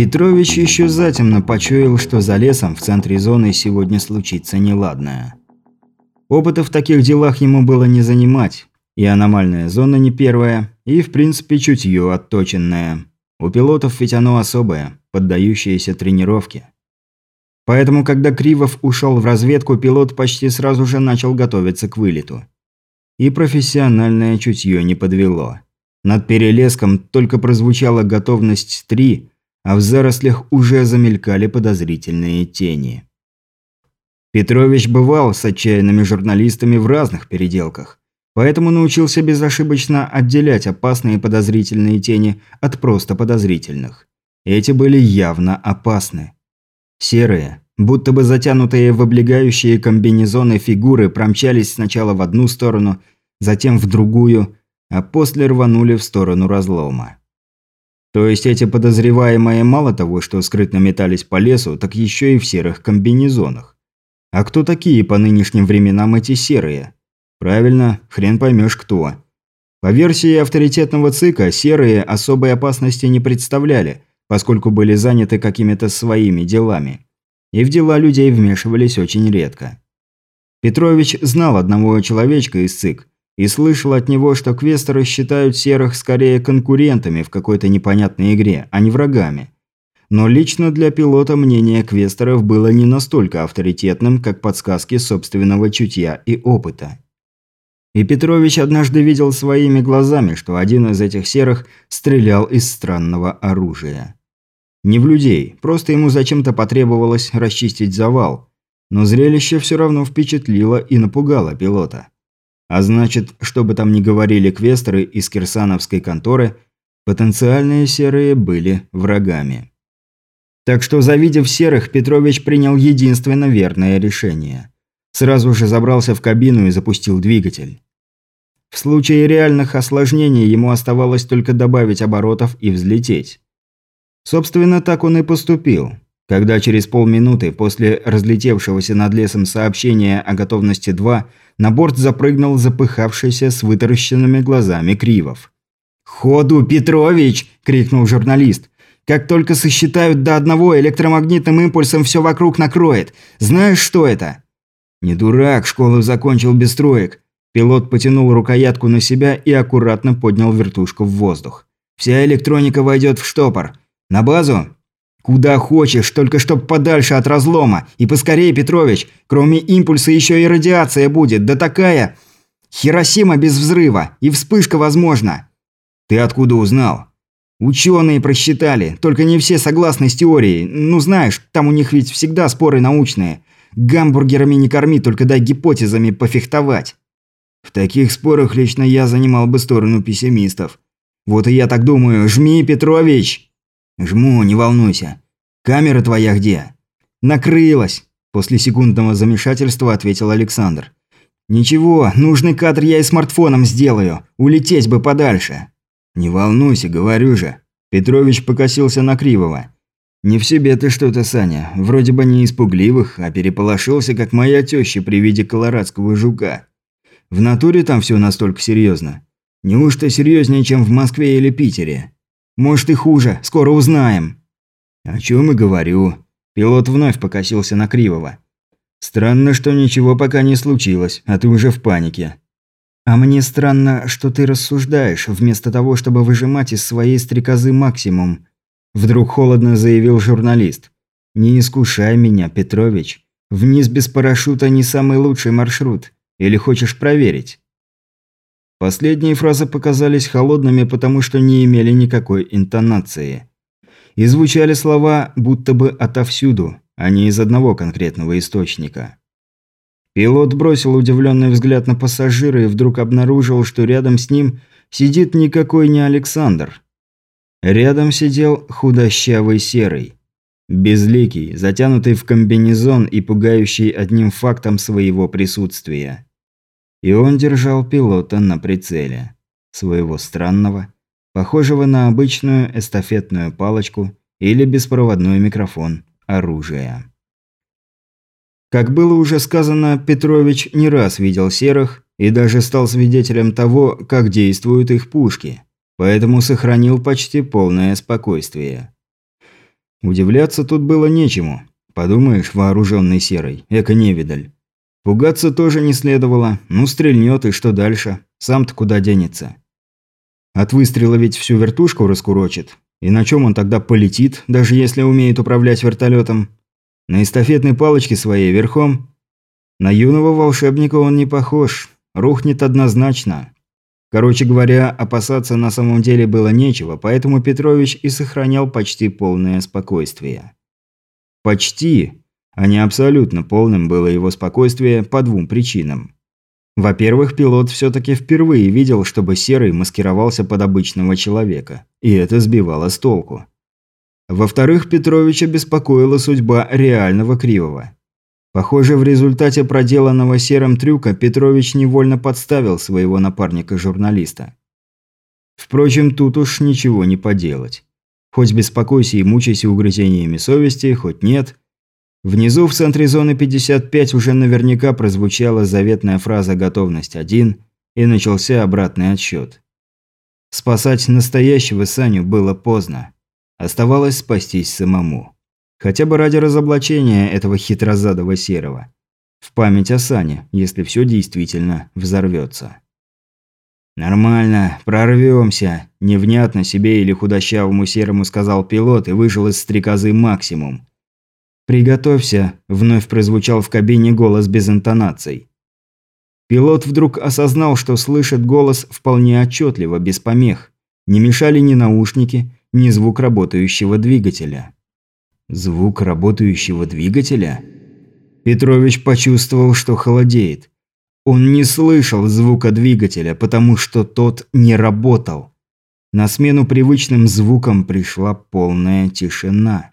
Петрович еще затемно почуял, что за лесом в центре зоны сегодня случится неладное. Опыта в таких делах ему было не занимать, и аномальная зона не первая, и в принципе чутье отточенное. У пилотов ведь оно особое, поддающееся тренировке. Поэтому, когда Кривов ушел в разведку, пилот почти сразу же начал готовиться к вылету. И профессиональное чутье не подвело. Над перелеском только прозвучала готовность 3, а в зарослях уже замелькали подозрительные тени. Петрович бывал с отчаянными журналистами в разных переделках, поэтому научился безошибочно отделять опасные подозрительные тени от просто подозрительных. Эти были явно опасны. Серые, будто бы затянутые в облегающие комбинезоны фигуры промчались сначала в одну сторону, затем в другую, а после рванули в сторону разлома. То есть эти подозреваемые мало того, что скрытно метались по лесу, так еще и в серых комбинезонах. А кто такие по нынешним временам эти серые? Правильно, хрен поймешь кто. По версии авторитетного ЦИКа, серые особой опасности не представляли, поскольку были заняты какими-то своими делами. И в дела людей вмешивались очень редко. Петрович знал одного человечка из ЦИК, и слышал от него, что квестеры считают серых скорее конкурентами в какой-то непонятной игре, а не врагами. Но лично для пилота мнение квестеров было не настолько авторитетным, как подсказки собственного чутья и опыта. И Петрович однажды видел своими глазами, что один из этих серых стрелял из странного оружия. Не в людей, просто ему зачем-то потребовалось расчистить завал. Но зрелище все равно впечатлило и напугало пилота. А значит, что бы там ни говорили квестеры из кирсановской конторы, потенциальные серые были врагами. Так что, завидев серых, Петрович принял единственно верное решение. Сразу же забрался в кабину и запустил двигатель. В случае реальных осложнений ему оставалось только добавить оборотов и взлететь. Собственно, так он и поступил. Когда через полминуты после разлетевшегося над лесом сообщения о готовности 2 на борт запрыгнул запыхавшийся с вытаращенными глазами Кривов. «Ходу, Петрович!» – крикнул журналист. «Как только сосчитают до одного, электромагнитным импульсом все вокруг накроет. Знаешь, что это?» «Не дурак, школу закончил без троек». Пилот потянул рукоятку на себя и аккуратно поднял вертушку в воздух. «Вся электроника войдет в штопор. На базу?» «Куда хочешь, только чтоб подальше от разлома. И поскорее, Петрович. Кроме импульса еще и радиация будет. Да такая... Хиросима без взрыва. И вспышка возможна». «Ты откуда узнал?» «Ученые просчитали. Только не все согласны с теорией. Ну знаешь, там у них ведь всегда споры научные. Гамбургерами не корми, только дай гипотезами пофехтовать». В таких спорах лично я занимал бы сторону пессимистов. Вот и я так думаю. Жми, Петрович! «Жму, не волнуйся. Камера твоя где?» «Накрылась», – после секундного замешательства ответил Александр. «Ничего, нужный кадр я и смартфоном сделаю. Улететь бы подальше». «Не волнуйся, говорю же». Петрович покосился на Кривого. «Не в себе ты что-то, Саня. Вроде бы не испугливых, а переполошился, как моя теща при виде колорадского жука. В натуре там все настолько серьезно. Неужто серьезнее, чем в Москве или Питере?» Может и хуже, скоро узнаем». «О чем и говорю». Пилот вновь покосился на Кривого. «Странно, что ничего пока не случилось, а ты уже в панике». «А мне странно, что ты рассуждаешь, вместо того, чтобы выжимать из своей стрекозы максимум», вдруг холодно заявил журналист. «Не искушай меня, Петрович. Вниз без парашюта не самый лучший маршрут. Или хочешь проверить?» Последние фразы показались холодными, потому что не имели никакой интонации. И звучали слова будто бы отовсюду, а не из одного конкретного источника. Пилот бросил удивленный взгляд на пассажира и вдруг обнаружил, что рядом с ним сидит никакой не Александр. Рядом сидел худощавый серый. Безликий, затянутый в комбинезон и пугающий одним фактом своего присутствия. И он держал пилота на прицеле. Своего странного, похожего на обычную эстафетную палочку или беспроводной микрофон оружия. Как было уже сказано, Петрович не раз видел серых и даже стал свидетелем того, как действуют их пушки, поэтому сохранил почти полное спокойствие. Удивляться тут было нечему. Подумаешь, вооруженный серой, эко-невидаль. Пугаться тоже не следовало. Ну, стрельнет, и что дальше? Сам-то куда денется? От выстрела ведь всю вертушку раскурочит. И на чем он тогда полетит, даже если умеет управлять вертолетом? На эстафетной палочке своей верхом? На юного волшебника он не похож. Рухнет однозначно. Короче говоря, опасаться на самом деле было нечего, поэтому Петрович и сохранял почти полное спокойствие. Почти, а не абсолютно полным было его спокойствие по двум причинам. Во-первых, пилот все-таки впервые видел, чтобы Серый маскировался под обычного человека, и это сбивало с толку. Во-вторых, Петровича беспокоила судьба реального Кривого. Похоже, в результате проделанного серым трюка Петрович невольно подставил своего напарника-журналиста. Впрочем, тут уж ничего не поделать. Хоть беспокойся и мучайся угрызениями совести, хоть нет. Внизу в центре зоны 55 уже наверняка прозвучала заветная фраза «Готовность 1» и начался обратный отсчет. Спасать настоящего Саню было поздно. Оставалось спастись самому. Хотя бы ради разоблачения этого хитрозадого серого. В память о Сане, если все действительно взорвется. «Нормально, прорвемся», – невнятно себе или худощавому серому сказал пилот и выжил из стрекозы максимум. «Приготовься», – вновь прозвучал в кабине голос без интонаций. Пилот вдруг осознал, что слышит голос вполне отчетливо, без помех. Не мешали ни наушники, ни звук работающего двигателя. Звук работающего двигателя? Петрович почувствовал, что холодеет. Он не слышал звука двигателя, потому что тот не работал. На смену привычным звукам пришла полная тишина.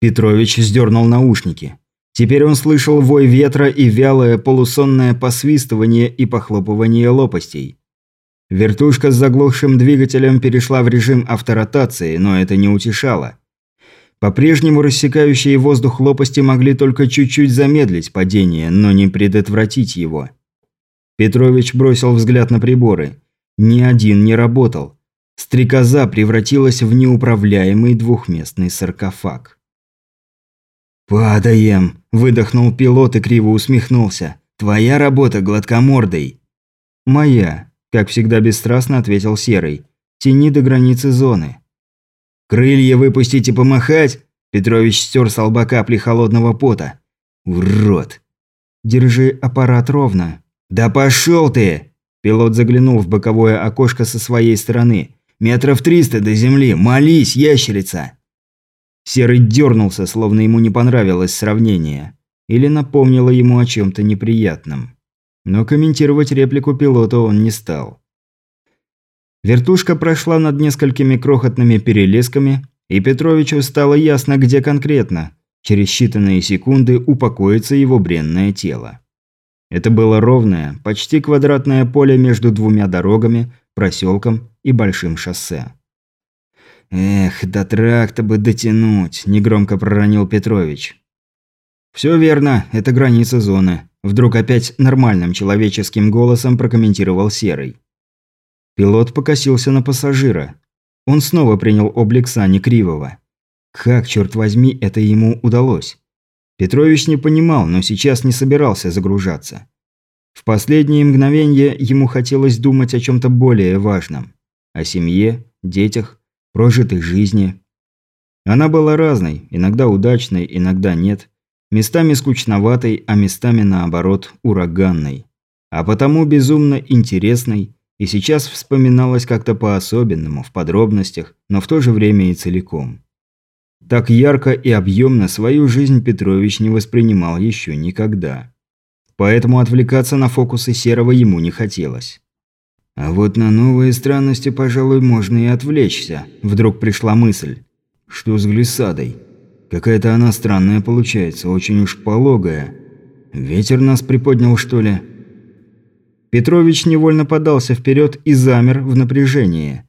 Петрович сдернул наушники. Теперь он слышал вой ветра и вялое полусонное посвистывание и похлопывание лопастей. Вертушка с заглохшим двигателем перешла в режим авторотации, но это не утешало. По-прежнему рассекающие воздух лопасти могли только чуть-чуть замедлить падение, но не предотвратить его. Петрович бросил взгляд на приборы. Ни один не работал. Стрекоза превратилась в неуправляемый двухместный саркофаг. «Падаем!» – выдохнул пилот и криво усмехнулся. «Твоя работа гладкомордой!» «Моя», – как всегда бесстрастно ответил Серый. «Тяни до границы зоны». «Крылья выпустить и помахать?» Петрович стер с лба капли холодного пота. «Урод!» «Держи аппарат ровно». «Да пошел ты!» Пилот заглянул в боковое окошко со своей стороны. «Метров триста до земли! Молись, ящерица!» Серый дернулся, словно ему не понравилось сравнение. Или напомнило ему о чем-то неприятном. Но комментировать реплику пилота он не стал. Вертушка прошла над несколькими крохотными перелесками, и Петровичу стало ясно, где конкретно, через считанные секунды, упокоится его бренное тело. Это было ровное, почти квадратное поле между двумя дорогами, проселком и большим шоссе. «Эх, до тракта бы дотянуть», – негромко проронил Петрович. «Все верно, это граница зоны», – вдруг опять нормальным человеческим голосом прокомментировал Серый. Пилот покосился на пассажира. Он снова принял облик Сани Кривого. Как, черт возьми, это ему удалось? Петрович не понимал, но сейчас не собирался загружаться. В последние мгновения ему хотелось думать о чем-то более важном. О семье, детях, прожитой жизни. Она была разной, иногда удачной, иногда нет. Местами скучноватой, а местами, наоборот, ураганной. А потому безумно интересной и сейчас вспоминалось как-то по-особенному, в подробностях, но в то же время и целиком. Так ярко и объемно свою жизнь Петрович не воспринимал еще никогда. Поэтому отвлекаться на фокусы Серого ему не хотелось. А вот на новые странности, пожалуй, можно и отвлечься. Вдруг пришла мысль. Что с глиссадой? Какая-то она странная получается, очень уж пологая. Ветер нас приподнял, что ли? Петрович невольно подался вперед и замер в напряжении.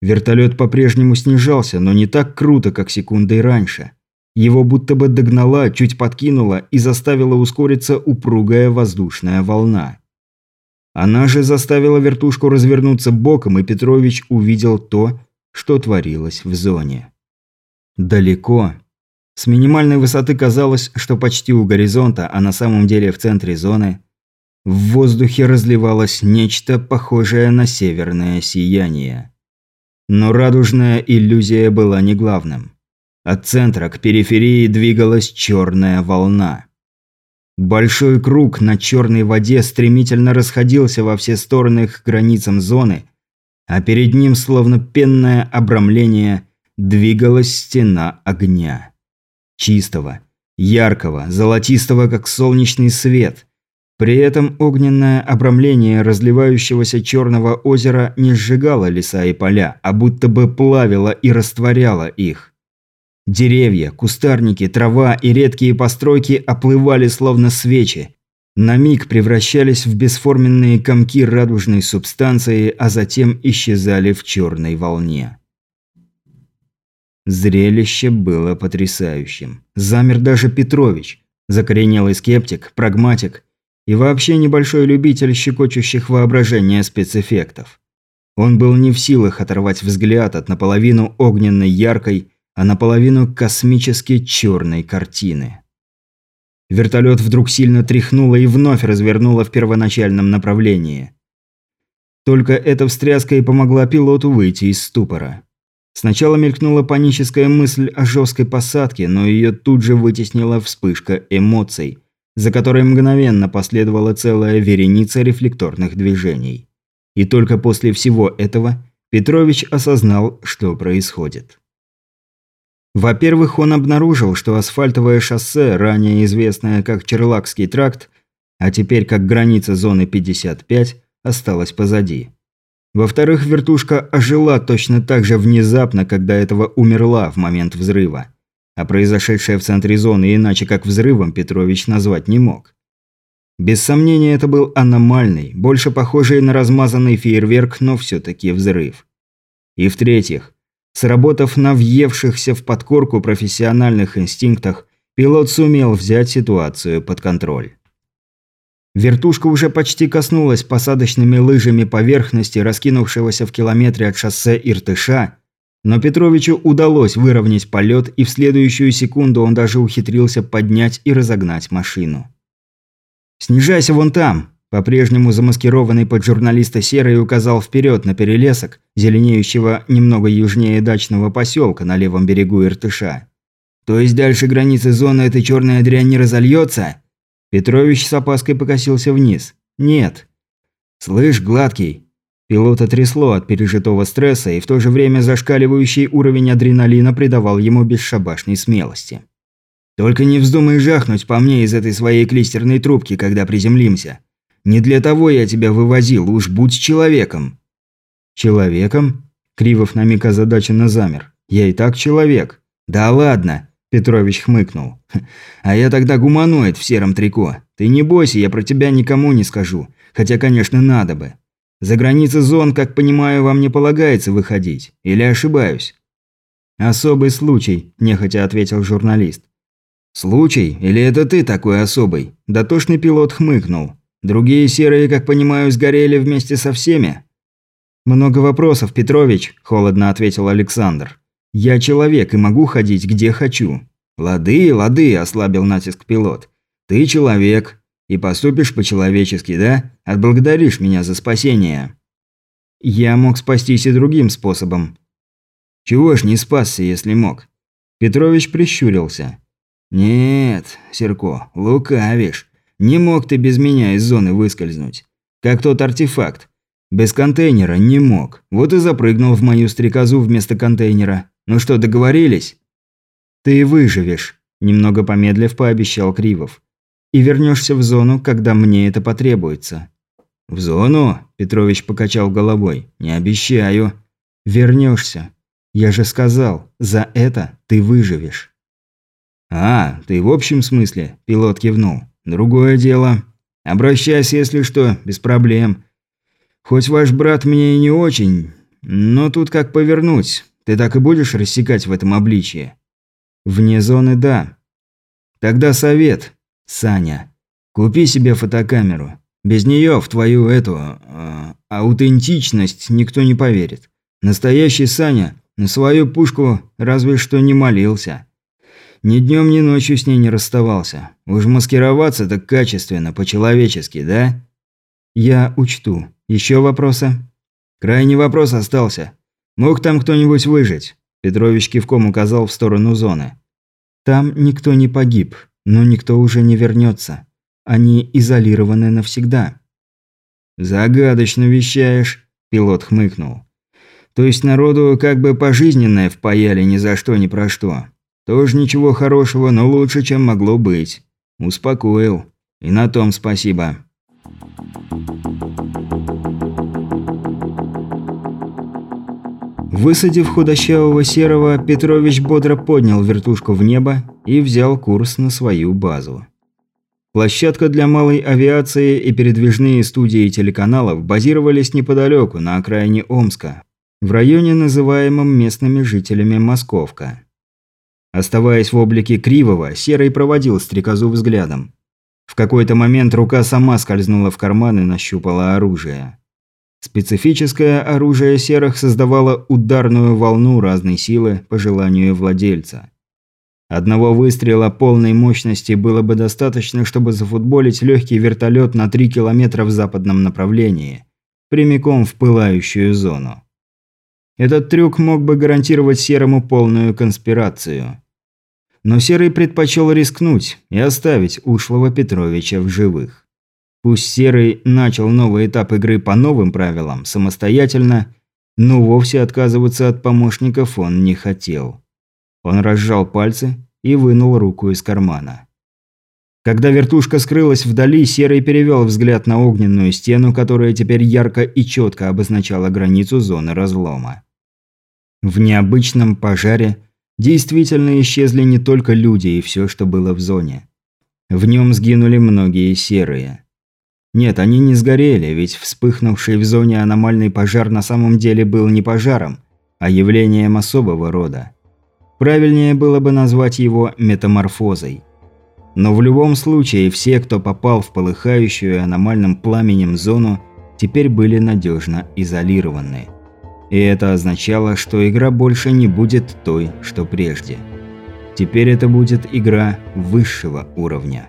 Вертолет по-прежнему снижался, но не так круто, как секундой раньше. Его будто бы догнала, чуть подкинула и заставила ускориться упругая воздушная волна. Она же заставила вертушку развернуться боком, и Петрович увидел то, что творилось в зоне. Далеко. С минимальной высоты казалось, что почти у горизонта, а на самом деле в центре зоны, в воздухе разливалось нечто похожее на северное сияние. Но радужная иллюзия была не главным. От центра к периферии двигалась черная волна. Большой круг на черной воде стремительно расходился во все стороны к границам зоны, а перед ним, словно пенное обрамление, двигалась стена огня. Чистого, яркого, золотистого, как солнечный свет. При этом огненное обрамление разливающегося черного озера не сжигало леса и поля, а будто бы плавило и растворяло их. Деревья, кустарники, трава и редкие постройки оплывали словно свечи, на миг превращались в бесформенные комки радужной субстанции, а затем исчезали в черной волне. Зрелище было потрясающим. Замер даже Петрович, закоренелый скептик, прагматик и вообще небольшой любитель щекочущих воображения спецэффектов. Он был не в силах оторвать взгляд от наполовину огненной яркой, а наполовину космически черной картины. Вертолет вдруг сильно тряхнуло и вновь развернуло в первоначальном направлении. Только эта встряска и помогла пилоту выйти из ступора. Сначала мелькнула паническая мысль о жесткой посадке, но ее тут же вытеснила вспышка эмоций, за которой мгновенно последовала целая вереница рефлекторных движений. И только после всего этого Петрович осознал, что происходит. Во-первых, он обнаружил, что асфальтовое шоссе, ранее известное как Черлакский тракт, а теперь как граница зоны 55, осталось позади. Во-вторых, вертушка ожила точно так же внезапно, когда этого умерла в момент взрыва. А произошедшее в центре зоны иначе как взрывом Петрович назвать не мог. Без сомнения, это был аномальный, больше похожий на размазанный фейерверк, но все-таки взрыв. И в-третьих, Сработав на въевшихся в подкорку профессиональных инстинктах, пилот сумел взять ситуацию под контроль. Вертушка уже почти коснулась посадочными лыжами поверхности, раскинувшегося в километре от шоссе Иртыша, но Петровичу удалось выровнять полет, и в следующую секунду он даже ухитрился поднять и разогнать машину. «Снижайся вон там!» По-прежнему замаскированный под журналиста Серый указал вперед на перелесок, зеленеющего немного южнее дачного поселка на левом берегу Иртыша. «То есть дальше границы зоны эта черная дрянь не разольется?» Петрович с опаской покосился вниз. «Нет». «Слышь, гладкий». Пилота трясло от пережитого стресса, и в то же время зашкаливающий уровень адреналина придавал ему бесшабашной смелости. «Только не вздумай жахнуть по мне из этой своей клистерной трубки, когда приземлимся. Не для того я тебя вывозил, уж будь человеком». «Человеком?» Кривов на миг озадаченно замер. «Я и так человек». «Да ладно», – Петрович хмыкнул. «А я тогда гуманоид в сером трико. Ты не бойся, я про тебя никому не скажу. Хотя, конечно, надо бы. За границы зон, как понимаю, вам не полагается выходить. Или ошибаюсь?» «Особый случай», – нехотя ответил журналист. «Случай? Или это ты такой особый?» Дотошный пилот хмыкнул. Другие серые, как понимаю, сгорели вместе со всеми?» «Много вопросов, Петрович», – холодно ответил Александр. «Я человек и могу ходить где хочу». «Лады, лады», – ослабил натиск пилот. «Ты человек. И поступишь по-человечески, да? Отблагодаришь меня за спасение». «Я мог спастись и другим способом». «Чего ж не спасся, если мог?» Петрович прищурился. «Нет, Серко, лукавишь. Не мог ты без меня из зоны выскользнуть. Как тот артефакт. Без контейнера не мог. Вот и запрыгнул в мою стрекозу вместо контейнера. Ну что, договорились? Ты выживешь, немного помедлив пообещал Кривов. И вернешься в зону, когда мне это потребуется. В зону? Петрович покачал головой. Не обещаю. Вернешься. Я же сказал, за это ты выживешь. А, ты в общем смысле? Пилот кивнул. Другое дело. Обращайся, если что, без проблем. Хоть ваш брат мне и не очень, но тут как повернуть. Ты так и будешь рассекать в этом обличье? Вне зоны – да. Тогда совет, Саня. Купи себе фотокамеру. Без нее в твою эту... Э, аутентичность никто не поверит. Настоящий Саня на свою пушку разве что не молился. Ни днем, ни ночью с ней не расставался. Уж маскироваться так качественно, по-человечески, да? Я учту. Еще вопросы? Крайний вопрос остался. Мог там кто-нибудь выжить? Петрович кивком указал в сторону зоны. Там никто не погиб, но никто уже не вернется. Они изолированы навсегда. Загадочно вещаешь, пилот хмыкнул. То есть народу как бы пожизненное впаяли ни за что ни про что. Тоже ничего хорошего, но лучше, чем могло быть. Успокоил. И на том спасибо. Высадив худощавого серого, Петрович бодро поднял вертушку в небо и взял курс на свою базу. Площадка для малой авиации и передвижные студии телеканалов базировались неподалеку, на окраине Омска, в районе, называемом местными жителями Московка. Оставаясь в облике Кривого, Серый проводил стрекозу взглядом. В какой-то момент рука сама скользнула в карман и нащупала оружие. Специфическое оружие серых создавало ударную волну разной силы по желанию владельца. Одного выстрела полной мощности было бы достаточно, чтобы зафутболить легкий вертолет на 3 километра в западном направлении, прямиком в пылающую зону. Этот трюк мог бы гарантировать Серому полную конспирацию. Но Серый предпочел рискнуть и оставить ушлого Петровича в живых. Пусть Серый начал новый этап игры по новым правилам, самостоятельно, но вовсе отказываться от помощников он не хотел. Он разжал пальцы и вынул руку из кармана. Когда вертушка скрылась вдали, Серый перевел взгляд на огненную стену, которая теперь ярко и четко обозначала границу зоны разлома. В необычном пожаре действительно исчезли не только люди и все, что было в зоне. В нем сгинули многие серые. Нет, они не сгорели, ведь вспыхнувший в зоне аномальный пожар на самом деле был не пожаром, а явлением особого рода. Правильнее было бы назвать его метаморфозой. Но в любом случае все, кто попал в полыхающую аномальным пламенем зону, теперь были надежно изолированы. И это означало, что игра больше не будет той, что прежде. Теперь это будет игра высшего уровня.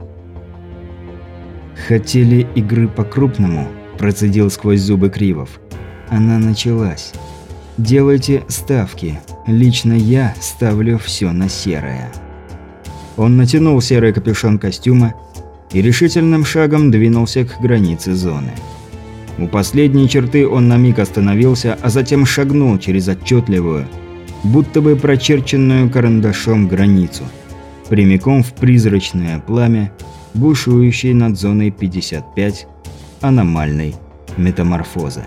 «Хотели игры по-крупному?» – процедил сквозь зубы Кривов. «Она началась. Делайте ставки. Лично я ставлю все на серое». Он натянул серый капюшон костюма и решительным шагом двинулся к границе зоны. У последней черты он на миг остановился, а затем шагнул через отчетливую, будто бы прочерченную карандашом границу, прямиком в призрачное пламя, бушующей над зоной 55 аномальной метаморфозы.